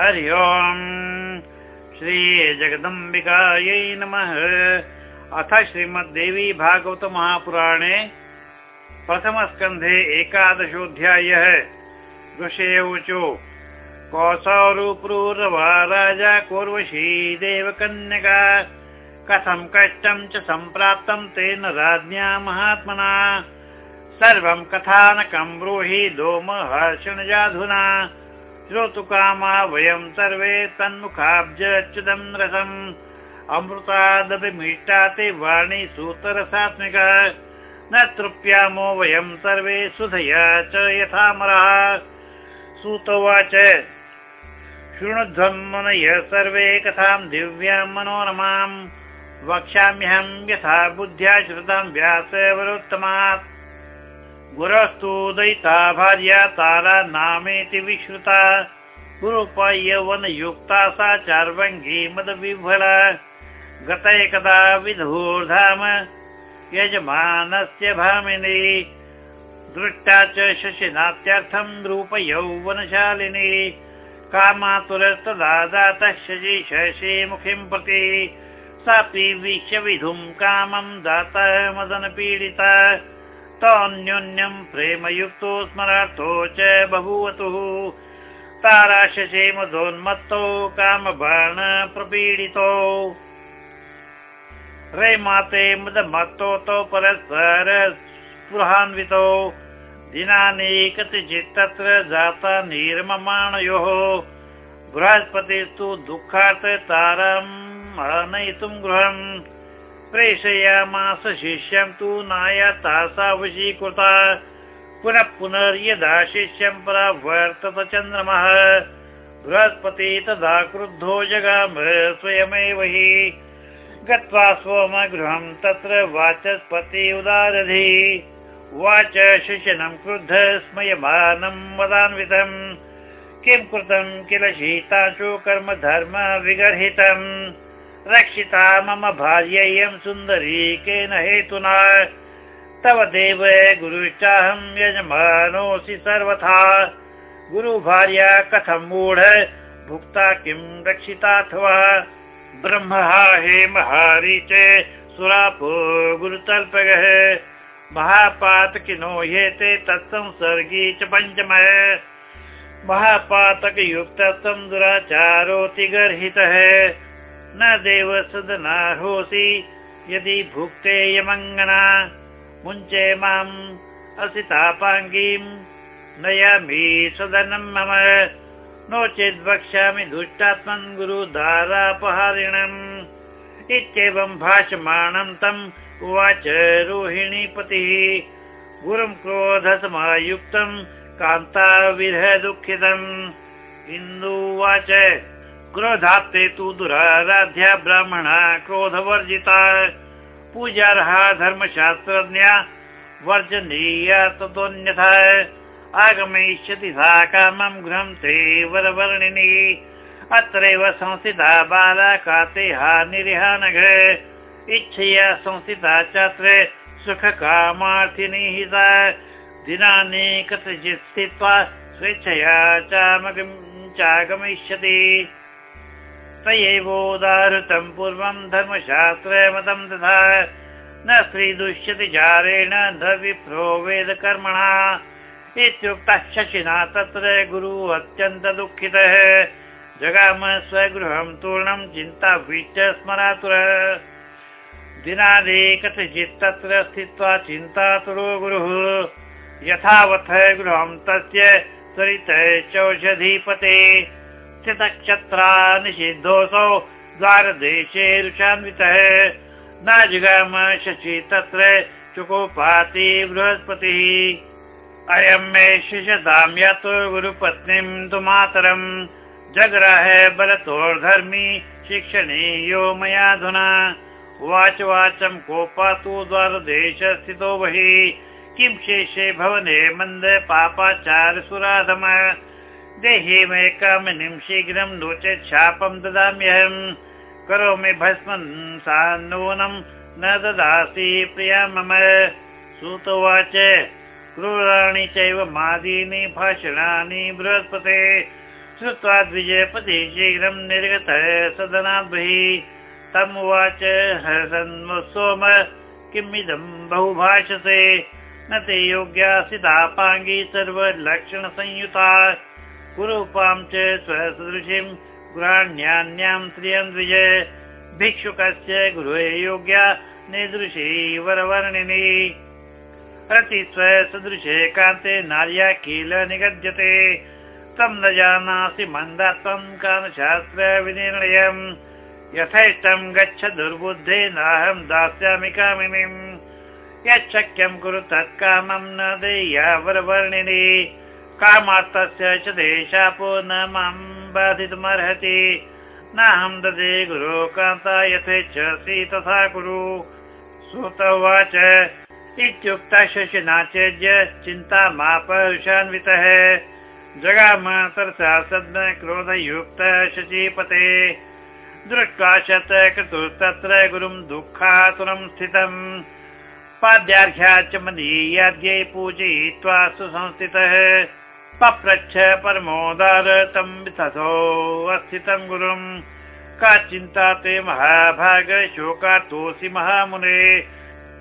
हरि ओम्। श्रीजगदम्बिकायै नमः। अथ श्रीमद्देवी भागवत महापुराणे प्रथमस्कन्धे एकादशोऽध्यायः। ऋषे कौसौरुप्रूरवा राजा कोर्वशी देवकन्यका। कथं कष्टं च सम्प्राप्तं तेन राज्ञा महात्मना। सर्वं कथानकं ब्रूहि दोमहर्षणजाधुना श्रोतुकामा वयं सर्वे तन्मुखाब्जच्युतं रसम् अमृतादपि ते वाणी सूतरसात्मिका। न तृप्यामो वयं सर्वे सुधया च यथामरः। सूतोवाच शृणुध्वं मुनय सर्वे कथां दिव्यां मनोरमां। वक्ष्याम्यहं यथा बुद्ध्या श्रुतां व्यासवरोत्तमात् गुरस्तु दयिता भार्या तारा नामेति विश्रुता। गुरुपयवनयुक्ता सा चार्वङ्गी मदविह्वला। गत एकदा विधूर्धाम यजमानस्य भामिनी। दृष्टा च शशिनात्यर्थं रूपयौवनशालिनी। कामातुरस्तदा जातः शशि शशिमुखीं प्रति सापि विश्वविधुं कामं दातः मदनपीडिता तोऽन्योन्यं प्रेमयुक्तो स्मरार्थो च बभूवतुः। ताराशे मधोन्मत्तौ कामबाण प्रपीडितौ रैमाते मदमत्तो तौ परस्पर स्पृहान्वितौ दिनानि कतिचित् तत्र जाता निर्ममाणयोः। बृहस्पतिस्तु दुःखात् ताराम् आनयितुं गृहम् प्रेषयामास शिष्यं तु नायाता सा वशीकृता पुनः पुनर्यदा शिष्यं परावर्तत चन्द्रमः बृहस्पति तदा क्रुद्धो जगाम स्वयमेव हि। गत्वा स्वमगृहं तत्र वाचस्पति उदारधि। वाच शिशनं क्रुद्ध स्मयमानं वदान्वितम्। किं कृतं किल शीताशु कर्म धर्म विगर्हितम् रक्षिता मम भार्येयं सुन्दरी केन हेतुना? तव देव गुरुश्चाहं यजमानोऽसि सर्वथा। गुरुभार्या कथं मूढ? भुक्ता किं रक्षिताथवा ब्रह्म हे महारी च, सुरापो गुरुतल्पगः महापातकिनो हेते तत्संसर्गी च पञ्चमः। महापातकयुक्तं दुराचारोति गर्हितः न देव सदनाहोऽसि यदि भुक्ते यमङ्गना मुञ्चे माम् असितापाङ्गीम् नयामि सदनं मम। नो चेद् वक्ष्यामि दुष्टात्मन् गुरुधारापहारिणम् इत्येवं भाषमाणं तम् उवाच रोहिणीपतिः। गुरुं क्रोधसमायुक्तं कान्ता विरह दुःखितम् इन्दुवाच क्रोधात्ते तु दुराराध्या ब्राह्मणा क्रोधवर्जिता। पूजार्हा धर्मशास्त्रज्ञा वर्जनीया ततोऽन्यथा आगमिष्यति सा कामं गृहं ते वरवर्णिनी। अत्रैव संस्थिता बाला काते हा निरिहानघ। इच्छया संस्थिता चात्र सुखकामार्थिनी हिता दिनानि कथचित् स्थित्वा स्वेच्छया चागमिष्यति तयैवोदाहृतं पूर्वं धर्मशास्त्रमतं तथा। न स्त्री दुष्यति चारेण वेदकर्मणा। इत्युक्तः शशिना तत्र गुरु अत्यन्त दुःखितः जगाम स्वगृहं तूर्णं चिन्ताभिश्च स्मरातुर। दिनादि कथचित् तत्र स्थित्वा चिन्तातुरो गुरुः। यथावथ गृहं तस्य त्वरितः चौषधीपते स्थितक्षत्रा द्वारदेशे रुषान्वितः न जगाम शशि तत्र चुकोपाति बृहस्पतिः। अयं मे शिशतां यत् गुरुपत्नीं तु मातरम् जग्राह बलतोर्धर्मी शिक्षणीयो मयाधुना उवाच वाचं कोपातु द्वारदेश स्थितो बहि। किं शेषे भवने मन्द पापाचार सुराधम देहि शीघ्रं नो चेत् शापं ददाम्यहम् करोमि भस्म सा नूनं, न ददासि प्रिया मम। सुतोवाच, क्रूराणि चैव मादीनि, भाषणानि बृहस्पते। श्रुत्वा द्विजयपति शीघ्रं निर्गतः सदनात् बहिः तमुवाच हसन् सोम किमिदं बहुभाषसे। न ते योग्यासितापाङ्गी सर्वलक्षणसंयुता। कुरूपां च स्वसदृशीं गृहाण्यान्यां श्रियं द्विजय भिक्षुकस्य गृहे योग्या निदृशी वरवर्णिनी। प्रति स्वसदृशे कान्ते नार्या किल निगद्यते। तं न जानासि मन्दात्वं कामशास्त्र विनिर्णयम् यथेष्टं गच्छ दुर्बुद्धे नाहं दास्यामि कामिनीम्। यच्छक्यं कुरु तत्कामं न देया वरवर्णिनी कामार्थस्य च देशापो न मां बाधितुमर्हति नाहं ददे गुरु कान्ता यथेच्छसि तथा कुरु। श्रुत उवाच इत्युक्ता शशिनाचेद्य चिन्ता मा परुषान्वितः जगाम तरसा सद्म क्रोधयुक्त शशीपते दृष्ट्वा शत कृतुस्तत्र गुरुं दुःखातुरं स्थितम् पाद्यार्घ्या च मदीयाद्यै पूजयित्वा सुसंस्थितः पप्रच्छ परमोदार तं विथसो अस्थितं गुरुम् का चिन्ता ते महाभाग शोकातोऽसि महामुने।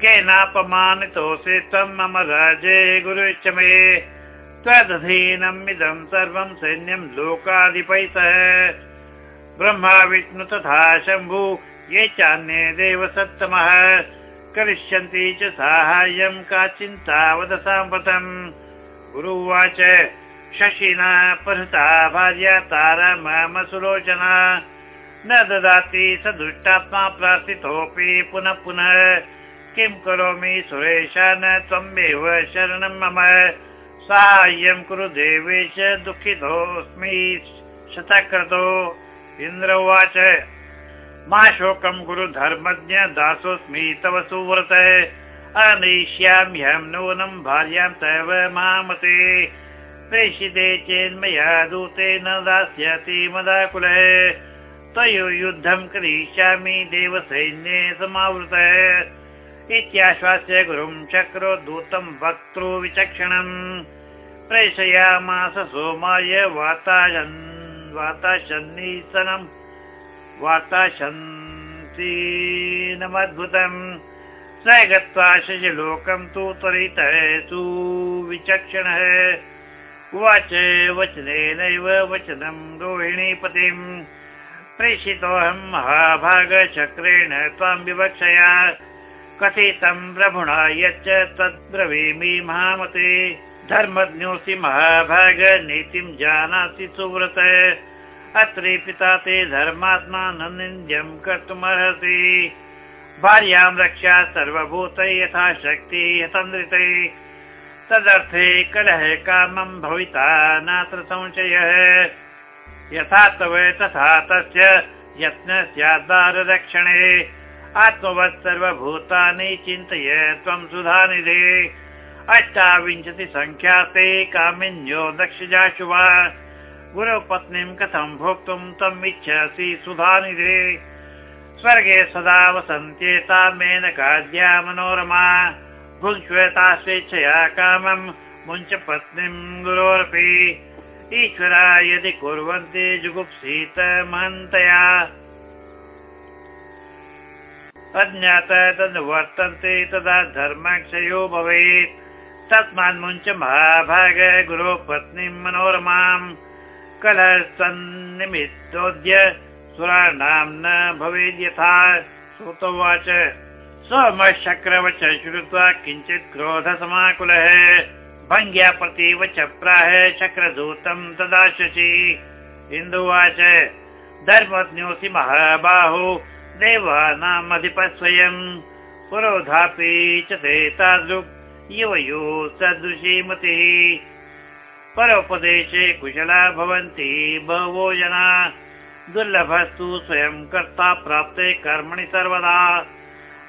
केनापमानितोऽसि त्वं मम राजे गुरुश्च मे त्वदधीनम् इदं सर्वं सैन्यं ब्रह्मा विष्णु तथा शम्भु ये चान्ये देव सत्तमः करिष्यन्ति च साहाय्यं का चिन्ता वद साम्प्रतम् गुरुवाच शशिना परता भार्या तारा मम सुलोचना। न ददाति स दुष्टात्मा प्रार्थितोऽपि पुनः पुनः। किं करोमि सुरेश न त्वमेव शरणं मम। साहाय्यं कुरु देवेश दुःखितोऽस्मि शतक्रतो। इन्द्र उवाच मा शोकं गुरु धर्मज्ञ दासोऽस्मि तव सुव्रत। अनेष्याम्यहं नूनं भार्यां तव मामते प्रेषिते चेन्मया दूते न दास्यति मदाकुलः। तयो युद्धं करिष्यामि देवसैन्ये समावृतः। इत्याश्वास्य गुरुं चक्रो दूतं वक्तृ विचक्षणम् प्रेषयामास सोमाय वाताशन् वाताशन्निसनम् वाताशन्तीनमद्भुतम्। स गत्वा शशिलोकं तु त्वरितः सुविचक्षणः उवाच वचनेनैव वचनं रोहिणीपतिम्। प्रेषितोऽहं महाभागचक्रेण त्वां विवक्षया। कथितं प्रभुणा यच्च तद्ब्रवीमि महामते। धर्मज्ञोऽसि महाभाग नीतिं जानासि सुव्रत। अत्रे पिता ते धर्मात्मा न निन्द्यं कर्तुमर्हसि। भार्यां रक्षा सर्वभूत यथा शक्ति यतन्द्रिते तदर्थे कलह कामं भविता नात्र संशयः। यथा तव तथा तस्य यत्न स्याद्वाररक्षणे आत्मवत् सर्वभूतानि चिन्तय त्वं सुधानिधे। अष्टाविंशति सङ्ख्याते कामिन्यो दक्षजाशु वा गुरुपत्नीं कथं भोक्तुं त्वम् इच्छसि सुधानिधे। स्वर्गे सदा वसन्त्येता मेनकाद्या मनोरमा भुङ्क्ष्वता स्वेच्छया कामं मुञ्च पत्नीं गुरोरपि ईश्वरा यदि कुर्वन्ति जुगुप्सीत महन्तया। अज्ञात तदनुवर्तन्ते तदा धर्मक्षयो भवेत्। तस्मान् मुञ्च महाभाग गुरो पत्नीं मनोरमां। कलहसन्निमित्तोद्य सुराणां न भवेद्यथा। श्रुतोवाच। सोमशक्रवच श्रुत्वा किञ्चित् क्रोधसमाकुलः। भङ्ग्या प्रतिवच प्राह चक्रदूतं तदा शशि इन्दुवाच धर्मज्ञोऽसि महाबाहो देवानामधिपस्वयम् पुरोधापि च ते तादृक् युवयो सदृशी मतिः। परोपदेशे कुशला भवन्ति बहवो जना। दुर्लभस्तु स्वयं कर्ता प्राप्ते कर्मणि सर्वदा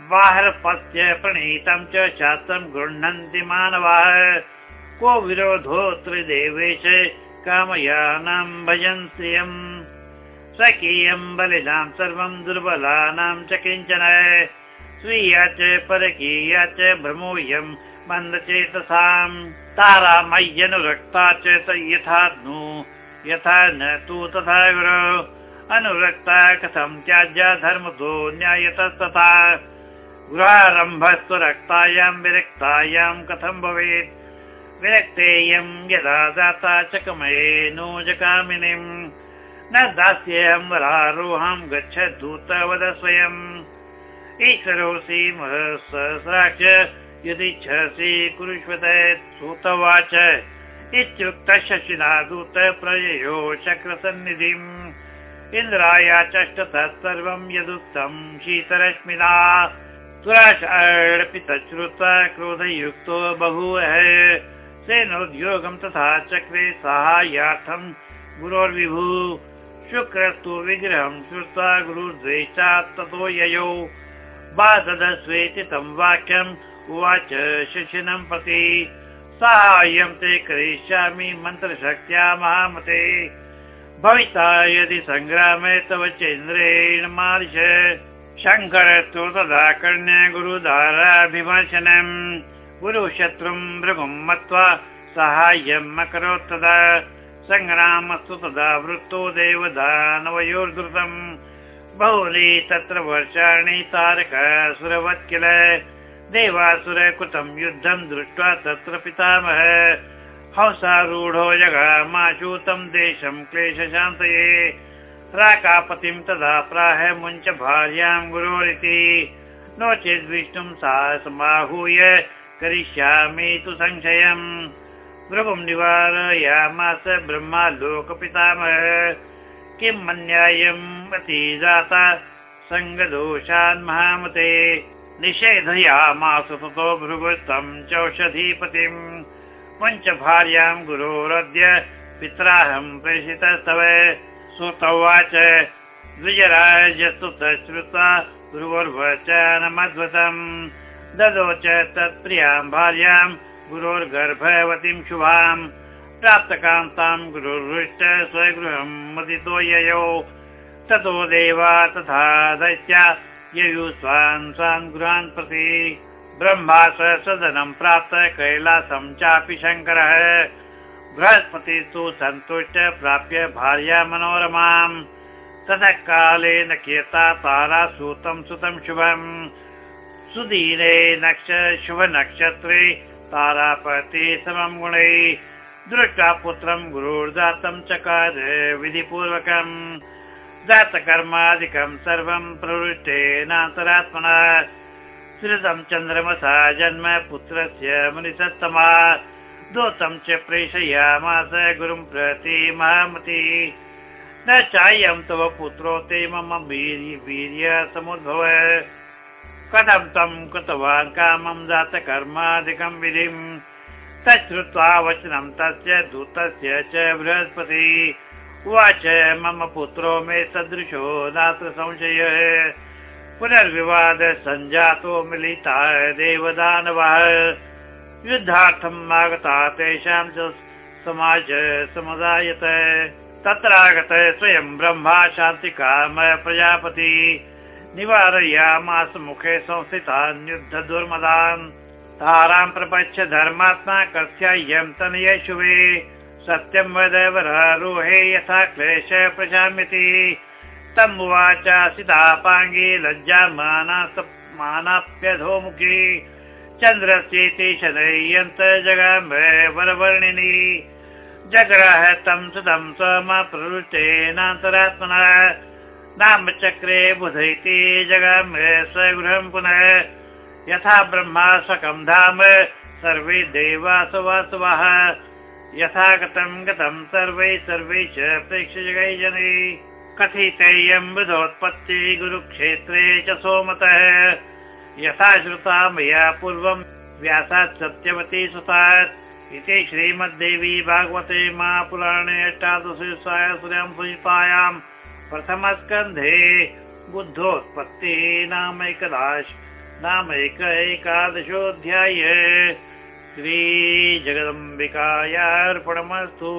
बाहरपस्य प्रणीतं च शास्त्रं गृह्णन्ति मानवाः। को विरोधोऽत्र देवेश कामयानां भजन् स्वकीयं बलिनां सर्वं दुर्बलानां च किञ्चन। स्वीया च परकीया च भ्रमोऽयं मन्दचेतसां तारामय्यनुरक्ता च यथा यथा न तु तथा अनुरक्ता कथं त्याज्या धर्मतो न्यायतस्तथा गृहारम्भस्तु रक्तायां विरक्तायां कथं भवेत्? विरक्तेयं यदा दाता चकमये नो जकामिनीम् न दास्येऽहं वरारोहं गच्छ दूत वद स्वयम्। ईश्वरोऽसि सहस्राक्ष यदिच्छसि कुरुष्वत सूतवाच इत्युक्तः शशिना दूत प्रययो चक्रसन्निधिम्। इन्द्रायाचष्ट तत्सर्वं यदुक्तं शीतरश्मिना सुराशापि तच्छ्रुत्वा क्रोधयुक्तो बभूव। सेनोद्योगं तथा चक्रे साहाय्यार्थं गुरोर्विभु। शुक्रस्तु विग्रहं श्रुत्वा गुरुद्वेषात् ततो ययौ। बाददस्वेति तं वाक्यम् उवाच शिशिनं प्रति साहाय्यं ते करिष्यामि मन्त्रशक्त्या महामते। भविता यदि सङ्ग्रामे तव चेन्द्रेण मार्श शङ्करस्तु तदा कर्ण्य गुरुधाराभिभाषणम् गुरुशत्रुं भृगुं मत्वा साहाय्यम् अकरोत् तदा। सङ्ग्रामस्तु तदा वृत्तो देवदानवयोर्धृतम्। बहुली तत्र वर्षाणि तारकासुरवत् किल देवासुर कृतं युद्धं दृष्ट्वा तत्र पितामह। हंसारूढो जगामाशु तं देशं क्लेशशान्तये राकापतिं तदा प्राह मुञ्च भार्यां गुरोरिति। नो चेद् विष्णुं सा समाहूय करिष्यामि तु संशयम्। भृगुं निवारयामास ब्रह्मा लोकपितामह। किं मन्यायम् अति जाता सङ्गदोषान् महामते। निषेधयामास ततो भृगुस्तं चौषधीपतिम्। पञ्च भार्यां गुरोरद्य पित्राहं प्रेषितस्तव सुतवाच। द्विजराजस्तु श्रुत्वा भृगोर्वचनमद्भुतम् ददो च तत्प्रियां भार्यां गुरोर्गर्भवतीं शुभाम्। प्राप्तकान्तां गुरुहृष्ट स्वगृहं मुदितो ययौ। ततो देवा तथा दैत्या ययु स्वान् स्वान् गृहान् प्रति। ब्रह्मा सदनं प्राप्त कैलासं चापि शङ्करः बृहस्पति तु सन्तुष्ट प्राप्य भार्या मनोरमां ततः कालेन कीर्ता तारा सूतं सुतं शुभम्। नक्ष शुभनक्षत्रे तारापति समं गुणै। दृष्ट्वा पुत्रं गुरुर्दातं चकार विधिपूर्वकम्। जातकर्मादिकं सर्वं प्रवृष्टेनान्तरात्मना श्रुतं चन्द्रमसा जन्म पुत्रस्य मुनिसत्तमा दोतं च प्रेषयामास गुरुं प्रति महामति। न चायं तव पुत्रो ते मम वीर्य समुद्भव। कथं तं कृतवान् कामं जातकर्मादिकं विधिम् तच्छ्रुत्वा वचनं तस्य दूतस्य च बृहस्पति। उवाच, मम पुत्रो मे सदृशो नात्र संशयः। पुनर्विवाद सञ्जातो मिलिता देवदानवः। युद्धार्थम् आगता तेषां च समाज समुदायत। तत्रागत स्वयं ब्रह्मा शान्तिकामय प्रजापति। निवारयामास मुखे संस्थितान् युद्ध दुर्मदान्। तारां प्रपच्छ धर्मात्मा कस्यायं तनय शुभे सत्यं वद वरारोहे यथा क्लेश प्रजाम्यति। तम् उवाच सीतापाङ्गी लज्जा मानाप्यधोमुखी चन्द्रस्येति शनय्यन्त जगाम्ब वरवर्णिनी जग्राह तं सुतं स्वमप्रवृत्तेनान्तरात्मना नामचक्रे बुधैति जगाम स्वगृहं पुनः। यथा ब्रह्मा सकं धाम सर्वे देवास वासवः यथा गतं गतं सर्वै सर्वे च प्रेक्षजगै जनै कथितेयं बुधोत्पत्ति गुरुक्षेत्रे च सोमतः यथा श्रुता मया पूर्वं व्यासात् सत्यवती सुतात् इति श्रीमद्देवी भागवते महापुराणे अष्टादश सहस्र्यां सुतायाम् प्रथमस्कन्धे बुद्धोत्पत्ति नामैकदाश नामैक एकादशोऽध्याय श्रीजगदम्बिकायार्पणमस्तु